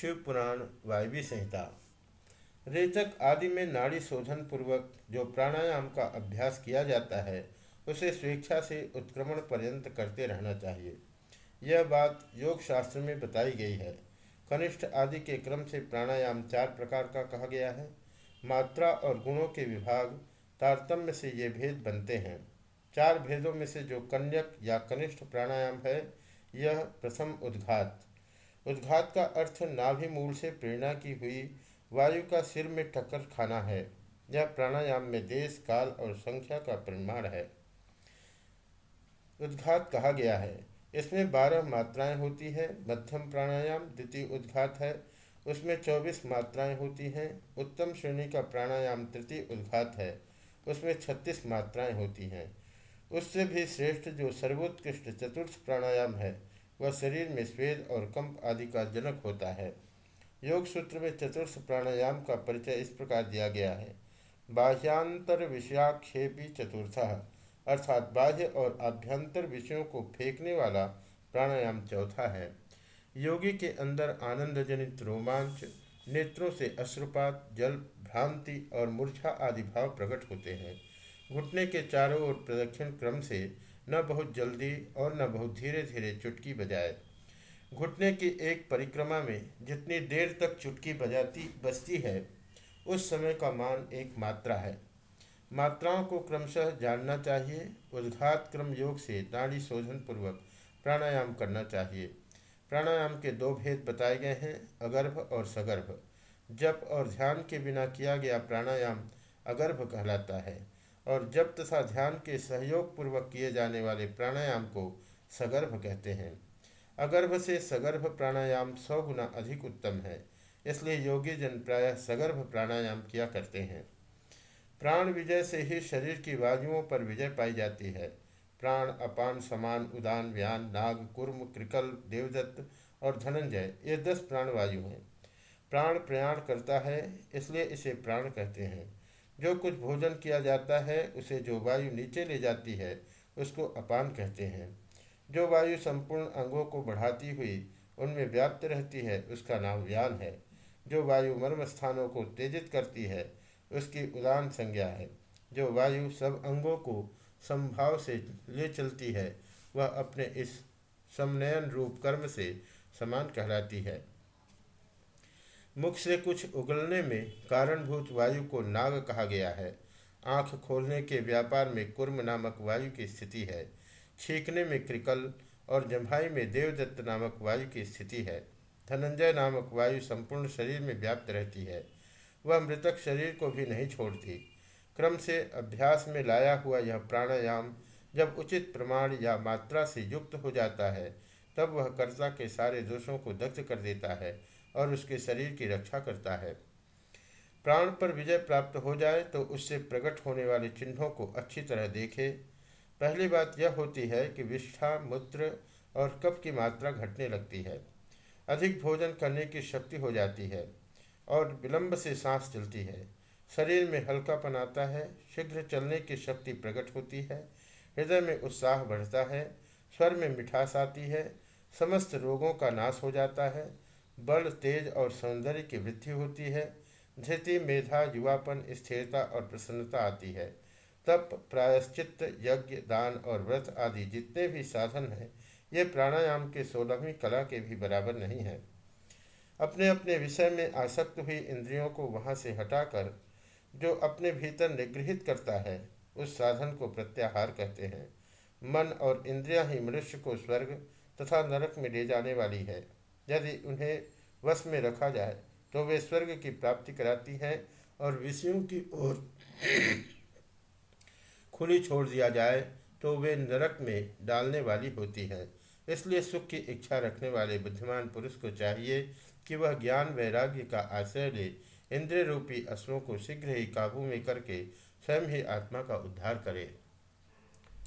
शिव पुराण वायवी संहिता। रेचक आदि में नाड़ी शोधन पूर्वक जो प्राणायाम का अभ्यास किया जाता है, उसे स्वेच्छा से उत्क्रमण पर्यंत करते रहना चाहिए। यह बात योग शास्त्र में बताई गई है। कनिष्ठ आदि के क्रम से प्राणायाम चार प्रकार का कहा गया है। मात्रा और गुणों के विभाग, तारतम्य से ये भेद बनते हैं। चार भेदों में से जो कन्यक या कनिष्ठ प्राणायाम है, यह प्रथम उद्घात। उद्घात का अर्थ नाभि मूल से प्रेरणा की हुई वायु का सिर में टक्कर खाना है। यह प्राणायाम में देश, काल और संख्या का परिमाण है। उद्घात कहा गया है। इसमें बारह मात्राएँ होती हैं। मध्यम प्राणायाम द्वितीय उद्घात है। उसमें चौबीस मात्राएँ होती हैं। उत्तम श्रेणी का प्राणायाम तृतीय उद्घात है। उसमें छत्तीस मात्राएँ होती हैं। उससे भी श्रेष्ठ जो सर्वोत्कृष्ट चतुर्थ प्राणायाम है वह शरीर में स्वेद और कंप आदि का जनक होता है। योग सूत्र में चतुर्थ प्राणायाम का परिचय इस प्रकार दिया गया है। बाह्यांतर विषयाक्षेपी चतुर्थ, अर्थात बाह्य और आभ्यंतर विषयों को फेंकने वाला प्राणायाम चौथा है। योगी के अंदर आनंद जनित रोमांच, नेत्रों से अश्रुपात, जल, भ्रांति और मूर्छा आदि भाव प्रकट होते हैं। घुटने के चारों ओर प्रदक्षिण क्रम से न बहुत जल्दी और न बहुत धीरे धीरे चुटकी बजाए। घुटने की एक परिक्रमा में जितनी देर तक चुटकी बजाती बजती है, उस समय का मान एक मात्रा है। मात्राओं को क्रमशः जानना चाहिए, उद्घात क्रम योग से नाड़ी शोधन पूर्वक प्राणायाम करना चाहिए। प्राणायाम के दो भेद बताए गए हैं, अगर्भ और सगर्भ। जप और ध्यान के बिना किया गया प्राणायाम अगर्भ कहलाता है। और जप तथा ध्यान के सहयोग पूर्वक किए जाने वाले प्राणायाम को सगर्भ कहते हैं। अगर्भ से सगर्भ प्राणायाम सौ गुना अधिक उत्तम है, इसलिए योगी जन प्रायः सगर्भ प्राणायाम किया करते हैं। प्राण विजय से ही शरीर की वायुओं पर विजय पाई जाती है। प्राण अपान समान उदान व्यान, नाग, कुर्म कृकल देवदत्त और धनंजय, ये दस प्राण वायु हैं। प्राण प्रयाण करता है, इसलिए इसे प्राण कहते हैं। जो कुछ भोजन किया जाता है, उसे जो वायु नीचे ले जाती है, उसको अपान कहते हैं। जो वायु संपूर्ण अंगों को बढ़ाती हुई उनमें व्याप्त रहती है, उसका नाम व्यान है। जो वायु मर्म स्थानों को तेजित करती है, उसकी उदान संज्ञा है। जो वायु सब अंगों को संभाव से ले चलती है, वह अपने इस समनयन रूप कर्म से समान कहलाती है। मुख से कुछ उगलने में कारणभूत वायु को नाग कहा गया है। आँख खोलने के व्यापार में कुर्म नामक वायु की स्थिति है। छींकने में क्रिकल और जम्भाई में देवदत्त नामक वायु की स्थिति है। धनंजय नामक वायु संपूर्ण शरीर में व्याप्त रहती है। वह मृतक शरीर को भी नहीं छोड़ती। क्रम से अभ्यास में लाया हुआ यह प्राणायाम जब उचित प्रमाण या मात्रा से युक्त हो जाता है, तब वह कर्ता के सारे दोषों को दग्ध कर देता है। और उसके शरीर की रक्षा करता है। प्राण पर विजय प्राप्त हो जाए तो उससे प्रकट होने वाले चिन्हों को अच्छी तरह देखे। पहली बात यह होती है कि विष्ठा, मूत्र और कफ की मात्रा घटने लगती है। अधिक भोजन करने की शक्ति हो जाती है और विलंब से सांस चलती है। शरीर में हल्कापन आता है, शीघ्र चलने की शक्ति प्रकट होती है, हृदय में उत्साह बढ़ता है, स्वर में मिठास आती है, समस्त रोगों का नाश हो जाता है बल, तेज और सौंदर्य की वृद्धि होती है। धृति, मेधा, युवापन, स्थिरता और प्रसन्नता आती है। तप प्रायश्चित यज्ञ, दान और व्रत आदि जितने भी साधन हैं, ये प्राणायाम के सोलहवीं कला के भी बराबर नहीं है। अपने अपने विषय में आसक्त हुई इंद्रियों को वहाँ से हटाकर, जो अपने भीतर निगृहित करता है, उस साधन को प्रत्याहार कहते हैं। मन और इंद्रियाँ ही मनुष्य को स्वर्ग तथा नरक में ले जाने वाली है। यदि उन्हें वश में रखा जाए तो वे स्वर्ग की प्राप्ति कराती हैं और विषयों की ओर खुली छोड़ दिया जाए तो वे नरक में डालने वाली होती हैं। इसलिए सुख की इच्छा रखने वाले बुद्धिमान पुरुष को चाहिए कि वह ज्ञान वैराग्य का आश्रय ले इंद्रिय रूपी अश्वों को शीघ्र ही काबू में करके स्वयं ही आत्मा का उद्धार करे।